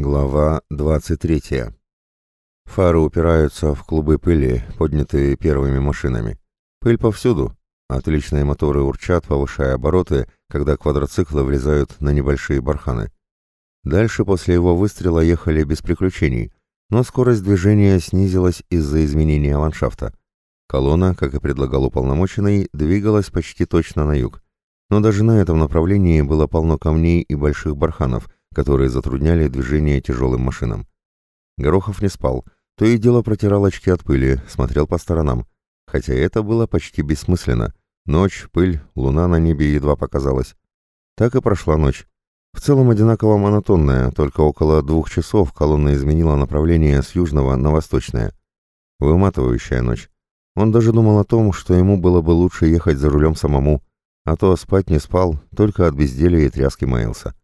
Глава 23. Фары упираются в клубы пыли, поднятые первыми машинами. Пыль повсюду. Отличные моторы урчат, повышая обороты, когда квадроциклы влезают на небольшие барханы. Дальше после его выстрела ехали без приключений, но скорость движения снизилась из-за изменения ландшафта. Колонна, как и предлагал уполномоченный, двигалась почти точно на юг. Но даже на этом направлении было полно камней и больших барханов – которые затрудняли движение тяжелым машинам. Горохов не спал, то и дело протирал очки от пыли, смотрел по сторонам. Хотя это было почти бессмысленно. Ночь, пыль, луна на небе едва показалась. Так и прошла ночь. В целом одинаково монотонная, только около двух часов колонна изменила направление с южного на восточное. Выматывающая ночь. Он даже думал о том, что ему было бы лучше ехать за рулем самому, а то спать не спал, только от безделия и тряски маялся.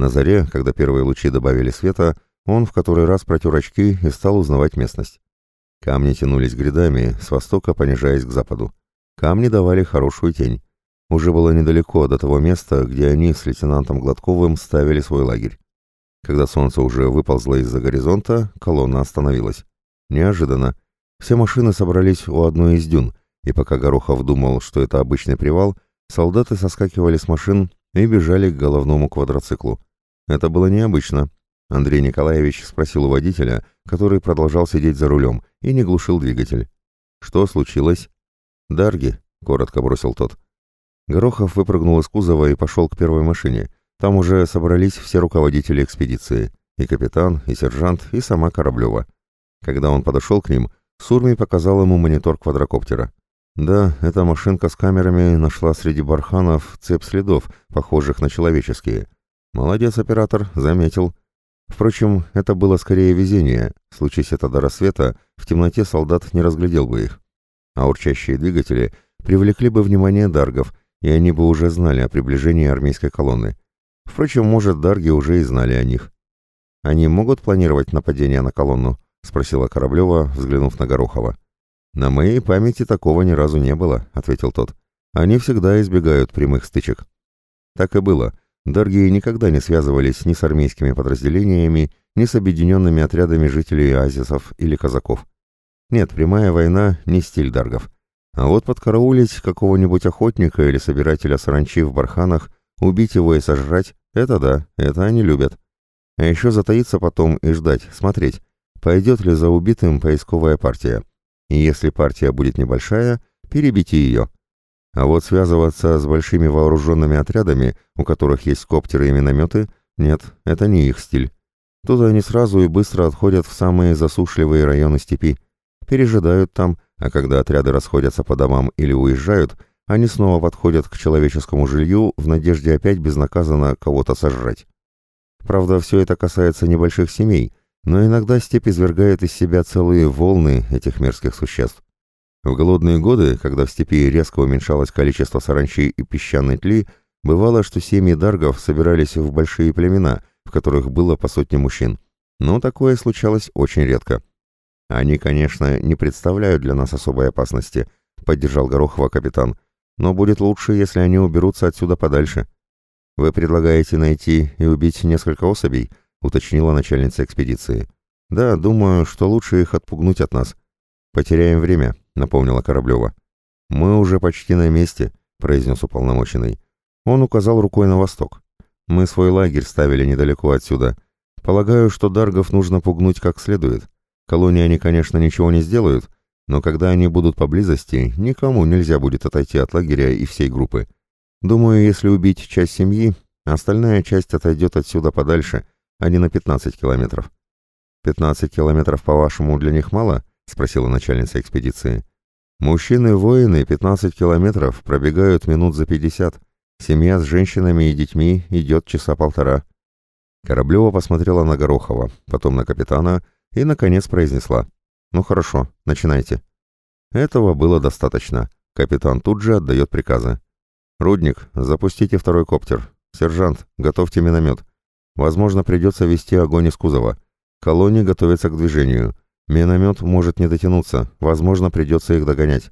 На заре, когда первые лучи добавили света, он в который раз протер очки и стал узнавать местность. Камни тянулись грядами, с востока понижаясь к западу. Камни давали хорошую тень. Уже было недалеко до того места, где они с лейтенантом Гладковым ставили свой лагерь. Когда солнце уже выползло из-за горизонта, колонна остановилась. Неожиданно. Все машины собрались у одной из дюн, и пока Горохов думал, что это обычный привал, солдаты соскакивали с машин и бежали к головному квадроциклу. Это было необычно. Андрей Николаевич спросил у водителя, который продолжал сидеть за рулем и не глушил двигатель. «Что случилось?» «Дарги», — коротко бросил тот. Горохов выпрыгнул из кузова и пошел к первой машине. Там уже собрались все руководители экспедиции. И капитан, и сержант, и сама Кораблева. Когда он подошел к ним, Сурми показал ему монитор квадрокоптера. Да, эта машинка с камерами нашла среди барханов цепь следов, похожих на человеческие. Молодец, оператор, заметил. Впрочем, это было скорее везение. Случись это до рассвета, в темноте солдат не разглядел бы их. А урчащие двигатели привлекли бы внимание даргов, и они бы уже знали о приближении армейской колонны. Впрочем, может, дарги уже и знали о них. «Они могут планировать нападение на колонну?» — спросила Кораблева, взглянув на Горохова. «На моей памяти такого ни разу не было», — ответил тот. «Они всегда избегают прямых стычек». Так и было. Даргии никогда не связывались ни с армейскими подразделениями, ни с объединенными отрядами жителей оазисов или казаков. Нет, прямая война не стиль даргов. А вот подкараулить какого-нибудь охотника или собирателя саранчи в барханах, убить его и сожрать — это да, это они любят. А еще затаиться потом и ждать, смотреть, пойдет ли за убитым поисковая партия. И если партия будет небольшая, перебейте ее. А вот связываться с большими вооруженными отрядами, у которых есть коптеры и минометы, нет, это не их стиль. Тут они сразу и быстро отходят в самые засушливые районы степи. Пережидают там, а когда отряды расходятся по домам или уезжают, они снова подходят к человеческому жилью в надежде опять безнаказанно кого-то сожрать. Правда, все это касается небольших семей, но иногда степь извергает из себя целые волны этих мерзких существ. В голодные годы, когда в степи резко уменьшалось количество саранчи и песчаной тли, бывало, что семьи даргов собирались в большие племена, в которых было по сотне мужчин. Но такое случалось очень редко. «Они, конечно, не представляют для нас особой опасности», — поддержал Горохова капитан. «Но будет лучше, если они уберутся отсюда подальше». «Вы предлагаете найти и убить несколько особей?» — уточнила начальница экспедиции. «Да, думаю, что лучше их отпугнуть от нас. Потеряем время напомнила Кораблева. «Мы уже почти на месте», — произнес уполномоченный. Он указал рукой на восток. «Мы свой лагерь ставили недалеко отсюда. Полагаю, что Даргов нужно пугнуть как следует. Колонии они, конечно, ничего не сделают, но когда они будут поблизости, никому нельзя будет отойти от лагеря и всей группы. Думаю, если убить часть семьи, остальная часть отойдет отсюда подальше, а не на 15 километров». «15 километров, по-вашему, для них мало?» — спросила начальница экспедиции. Мужчины-воины 15 километров пробегают минут за 50. Семья с женщинами и детьми идет часа полтора. Кораблева посмотрела на Горохова, потом на капитана и, наконец, произнесла. «Ну хорошо, начинайте». Этого было достаточно. Капитан тут же отдает приказы. «Рудник, запустите второй коптер. Сержант, готовьте миномет. Возможно, придется вести огонь из кузова. Колония готовится к движению. Миномет может не дотянуться, возможно, придется их догонять.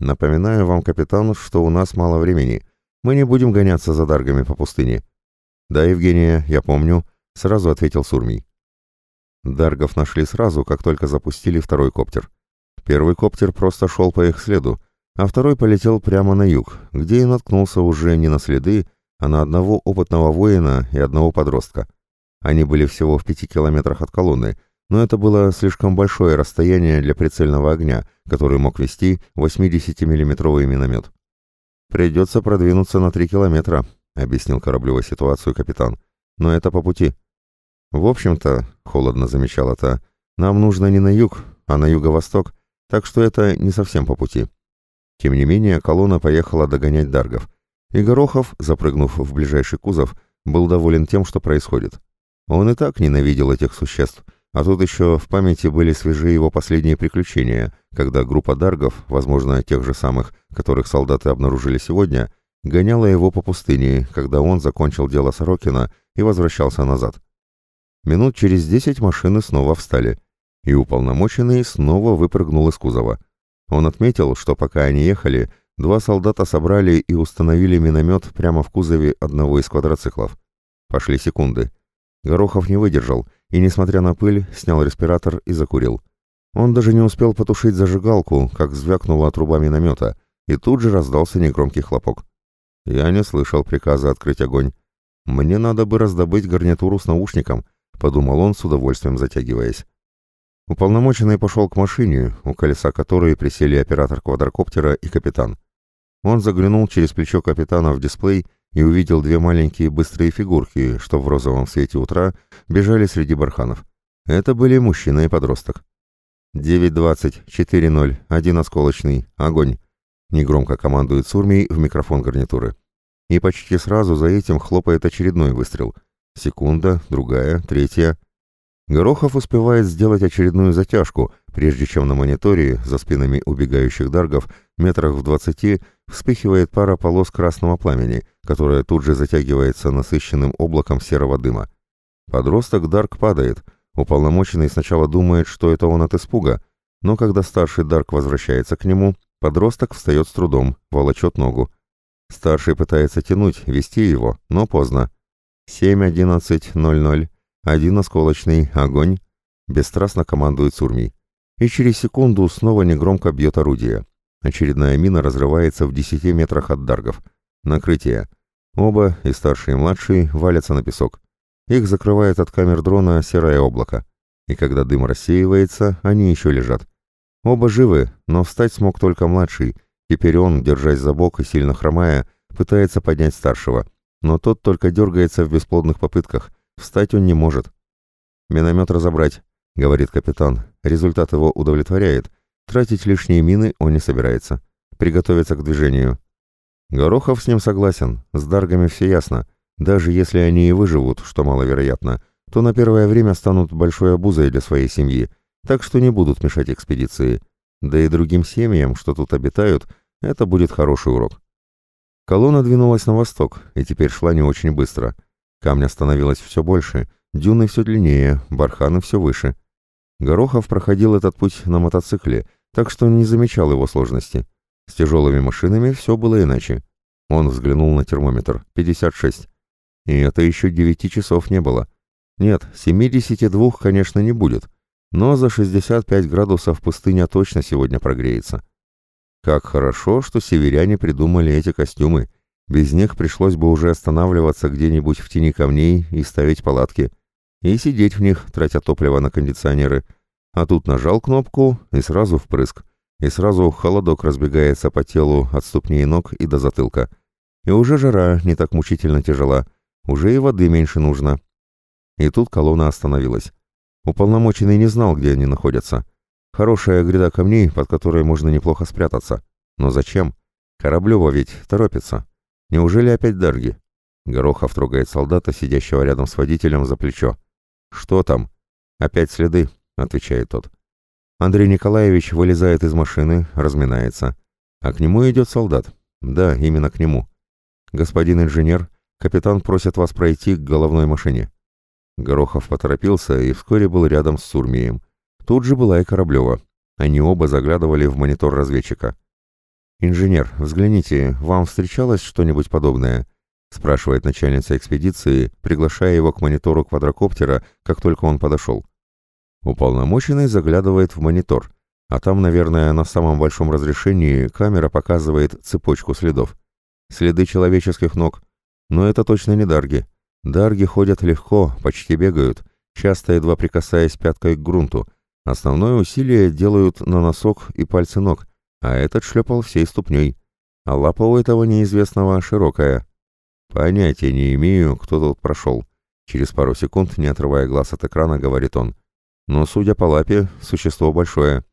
Напоминаю вам, капитан, что у нас мало времени. Мы не будем гоняться за даргами по пустыне. Да, Евгения, я помню, сразу ответил Сурмий. Даргов нашли сразу, как только запустили второй коптер. Первый коптер просто шел по их следу, а второй полетел прямо на юг, где и наткнулся уже не на следы, а на одного опытного воина и одного подростка. Они были всего в пяти километрах от колонны, но это было слишком большое расстояние для прицельного огня, который мог вести 80-миллиметровый миномет. «Придется продвинуться на три километра», — объяснил Кораблева ситуацию капитан. «Но это по пути». «В общем-то», — холодно замечала та, — «нам нужно не на юг, а на юго-восток, так что это не совсем по пути». Тем не менее, колонна поехала догонять Даргов, и Горохов, запрыгнув в ближайший кузов, был доволен тем, что происходит. Он и так ненавидел этих существ, а тут еще в памяти были свежи его последние приключения, когда группа Даргов, возможно, тех же самых, которых солдаты обнаружили сегодня, гоняла его по пустыне, когда он закончил дело Сорокина и возвращался назад. Минут через десять машины снова встали, и уполномоченный снова выпрыгнул из кузова. Он отметил, что пока они ехали, два солдата собрали и установили миномет прямо в кузове одного из квадроциклов. Пошли секунды. Горохов не выдержал и, несмотря на пыль, снял респиратор и закурил. Он даже не успел потушить зажигалку, как звякнула труба миномета, и тут же раздался негромкий хлопок. Я не слышал приказа открыть огонь. Мне надо бы раздобыть гарнитуру с наушником, подумал он с удовольствием затягиваясь. Уполномоченный пошел к машине, у колеса которой присели оператор квадрокоптера и капитан. Он заглянул через плечо капитана в дисплей и увидел две маленькие быстрые фигурки, что в розовом свете утра бежали среди барханов. Это были мужчина и подросток. «9.20, 4.0, один осколочный, огонь!» Негромко командует Сурмий в микрофон гарнитуры. И почти сразу за этим хлопает очередной выстрел. Секунда, другая, третья — Горохов успевает сделать очередную затяжку, прежде чем на мониторе, за спинами убегающих даргов, метрах в двадцати, вспыхивает пара полос красного пламени, которая тут же затягивается насыщенным облаком серого дыма. Подросток Дарк падает. Уполномоченный сначала думает, что это он от испуга, но когда старший Дарк возвращается к нему, подросток встает с трудом, волочет ногу. Старший пытается тянуть, вести его, но поздно. 7.11.00 один осколочный, огонь, бесстрастно командует Сурмий. И через секунду снова негромко бьет орудие. Очередная мина разрывается в десяти метрах от даргов. Накрытие. Оба, и старший, и младший, валятся на песок. Их закрывает от камер дрона серое облако. И когда дым рассеивается, они еще лежат. Оба живы, но встать смог только младший. Теперь он, держась за бок и сильно хромая, пытается поднять старшего. Но тот только дергается в бесплодных попытках, Встать он не может. «Миномет разобрать», — говорит капитан. Результат его удовлетворяет. Тратить лишние мины он не собирается. Приготовиться к движению. Горохов с ним согласен. С даргами все ясно. Даже если они и выживут, что маловероятно, то на первое время станут большой обузой для своей семьи, так что не будут мешать экспедиции. Да и другим семьям, что тут обитают, это будет хороший урок. Колонна двинулась на восток и теперь шла не очень быстро — Камня становилось все больше, дюны все длиннее, барханы все выше. Горохов проходил этот путь на мотоцикле, так что не замечал его сложности. С тяжелыми машинами все было иначе. Он взглянул на термометр. 56. И это еще 9 часов не было. Нет, 72, конечно, не будет. Но за 65 градусов пустыня точно сегодня прогреется. Как хорошо, что северяне придумали эти костюмы. Без них пришлось бы уже останавливаться где-нибудь в тени камней и ставить палатки. И сидеть в них, тратя топливо на кондиционеры. А тут нажал кнопку и сразу впрыск. И сразу холодок разбегается по телу от ступней ног и до затылка. И уже жара не так мучительно тяжела. Уже и воды меньше нужно. И тут колонна остановилась. Уполномоченный не знал, где они находятся. Хорошая гряда камней, под которой можно неплохо спрятаться. Но зачем? Кораблева ведь торопится. Неужели опять Дарги? Горохов трогает солдата, сидящего рядом с водителем, за плечо. «Что там?» «Опять следы», — отвечает тот. Андрей Николаевич вылезает из машины, разминается. А к нему идет солдат. Да, именно к нему. «Господин инженер, капитан просит вас пройти к головной машине». Горохов поторопился и вскоре был рядом с Сурмием. Тут же была и Кораблева. Они оба заглядывали в монитор разведчика. «Инженер, взгляните, вам встречалось что-нибудь подобное?» — спрашивает начальница экспедиции, приглашая его к монитору квадрокоптера, как только он подошел. Уполномоченный заглядывает в монитор, а там, наверное, на самом большом разрешении камера показывает цепочку следов. Следы человеческих ног. Но это точно не дарги. Дарги ходят легко, почти бегают, часто едва прикасаясь пяткой к грунту. Основное усилие делают на носок и пальцы ног, а этот шлепал всей ступней. А лапа у этого неизвестного широкая. Понятия не имею, кто тут прошел. Через пару секунд, не отрывая глаз от экрана, говорит он. Но, судя по лапе, существо большое.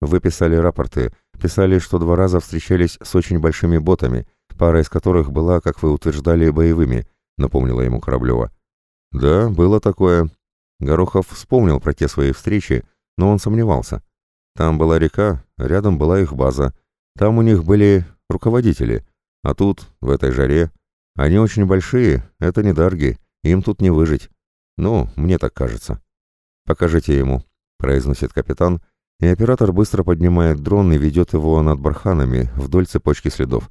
Вы писали рапорты, писали, что два раза встречались с очень большими ботами, пара из которых была, как вы утверждали, боевыми, напомнила ему Кораблева. Да, было такое. Горохов вспомнил про те свои встречи, но он сомневался. Там была река, рядом была их база. Там у них были руководители. А тут, в этой жаре, они очень большие, это не дарги, им тут не выжить. Ну, мне так кажется. Покажите ему, произносит капитан, и оператор быстро поднимает дрон и ведет его над барханами вдоль цепочки следов.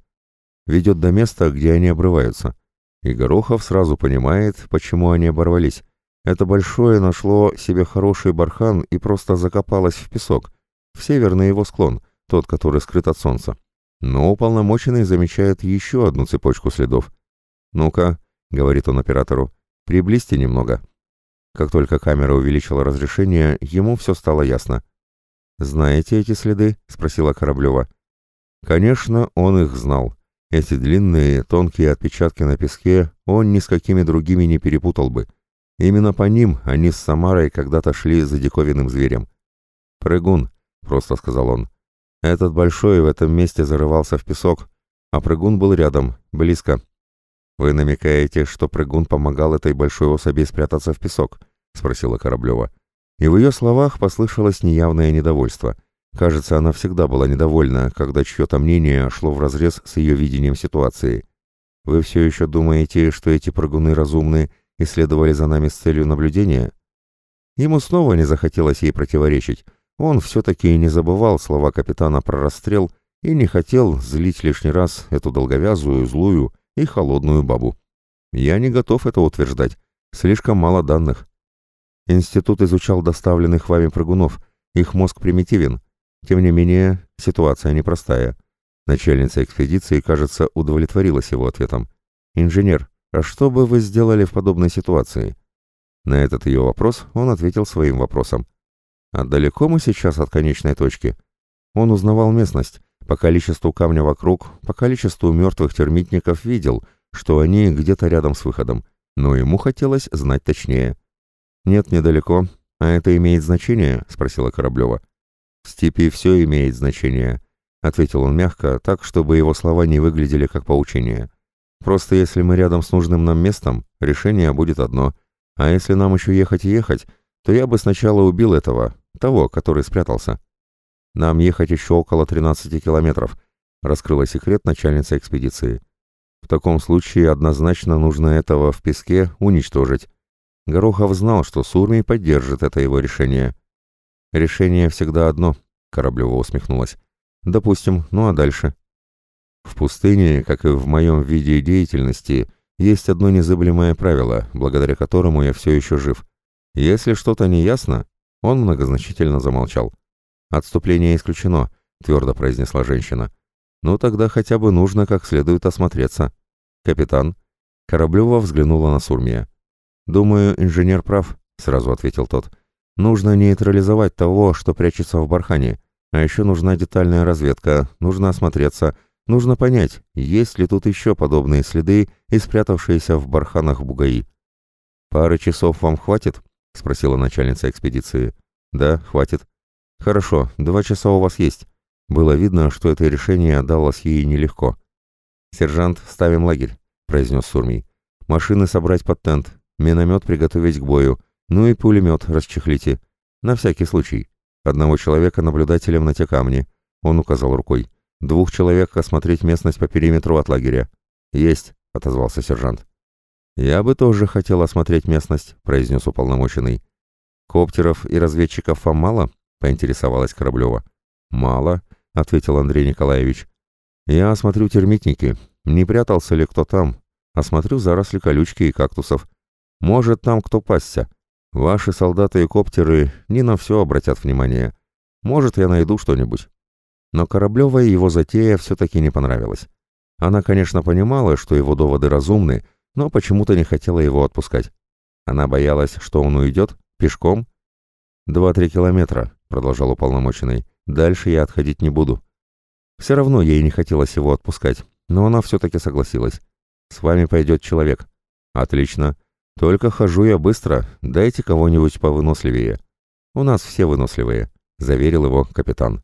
Ведет до места, где они обрываются. И Горохов сразу понимает, почему они оборвались. Это большое нашло себе хороший бархан и просто закопалось в песок, в северный его склон, тот, который скрыт от солнца. Но уполномоченный замечает еще одну цепочку следов. «Ну-ка», — говорит он оператору, — «приблизьте немного». Как только камера увеличила разрешение, ему все стало ясно. «Знаете эти следы?» — спросила Кораблева. Конечно, он их знал. Эти длинные, тонкие отпечатки на песке он ни с какими другими не перепутал бы. Именно по ним они с Самарой когда-то шли за диковинным зверем. «Прыгун», — просто сказал он. Этот большой в этом месте зарывался в песок, а прыгун был рядом, близко. «Вы намекаете, что прыгун помогал этой большой особи спрятаться в песок?» — спросила Кораблева. И в ее словах послышалось неявное недовольство. Кажется, она всегда была недовольна, когда чье-то мнение шло вразрез с ее видением ситуации. «Вы все еще думаете, что эти прыгуны разумны и следовали за нами с целью наблюдения?» Ему снова не захотелось ей противоречить. Он все-таки не забывал слова капитана про расстрел и не хотел злить лишний раз эту долговязую, злую и холодную бабу. Я не готов это утверждать. Слишком мало данных. Институт изучал доставленных вами прыгунов. Их мозг примитивен. Тем не менее, ситуация непростая. Начальница экспедиции, кажется, удовлетворилась его ответом. «Инженер, а что бы вы сделали в подобной ситуации?» На этот ее вопрос он ответил своим вопросом. «А далеко мы сейчас от конечной точки?» Он узнавал местность. По количеству камня вокруг, по количеству мертвых термитников видел, что они где-то рядом с выходом. Но ему хотелось знать точнее. «Нет, недалеко. А это имеет значение?» — спросила Кораблева. «В степи все имеет значение», — ответил он мягко, так, чтобы его слова не выглядели как поучение. «Просто если мы рядом с нужным нам местом, решение будет одно. А если нам еще ехать и ехать, то я бы сначала убил этого, того, который спрятался». «Нам ехать еще около 13 километров», — раскрыла секрет начальница экспедиции. «В таком случае однозначно нужно этого в песке уничтожить». Горохов знал, что Сурмий поддержит это его решение. «Решение всегда одно», — Кораблева усмехнулась. «Допустим, ну а дальше?» «В пустыне, как и в моем виде деятельности, есть одно незыблемое правило, благодаря которому я все еще жив. Если что-то не ясно...» Он многозначительно замолчал. «Отступление исключено», — твердо произнесла женщина. «Ну тогда хотя бы нужно как следует осмотреться». «Капитан». Кораблева взглянула на Сурмия. «Думаю, инженер прав», — сразу ответил тот. «Нужно нейтрализовать того, что прячется в бархане. А еще нужна детальная разведка, нужно осмотреться, нужно понять, есть ли тут еще подобные следы и спрятавшиеся в барханах бугаи». «Пары часов вам хватит?» — спросила начальница экспедиции. «Да, хватит». «Хорошо, два часа у вас есть». Было видно, что это решение далось ей нелегко. «Сержант, ставим лагерь», — произнес Сурмий. «Машины собрать под тент, Миномет приготовить к бою. Ну и пулемет расчехлите. На всякий случай. Одного человека наблюдателем на те камни. Он указал рукой. Двух человек осмотреть местность по периметру от лагеря. Есть, отозвался сержант. Я бы тоже хотел осмотреть местность, произнес уполномоченный. Коптеров и разведчиков вам мало? поинтересовалась Кораблева. Мало, ответил Андрей Николаевич. Я осмотрю термитники. Не прятался ли кто там? Осмотрю заросли колючки и кактусов. Может, там кто пасся. Ваши солдаты и коптеры не на все обратят внимание. Может, я найду что-нибудь. Но Кораблевой его затея все-таки не понравилась. Она, конечно, понимала, что его доводы разумны, но почему-то не хотела его отпускать. Она боялась, что он уйдет пешком. «Два-три километра», — продолжал уполномоченный. «Дальше я отходить не буду». Все равно ей не хотелось его отпускать, но она все-таки согласилась. «С вами пойдет человек». «Отлично. Только хожу я быстро. Дайте кого-нибудь повыносливее». «У нас все выносливые», — заверил его капитан.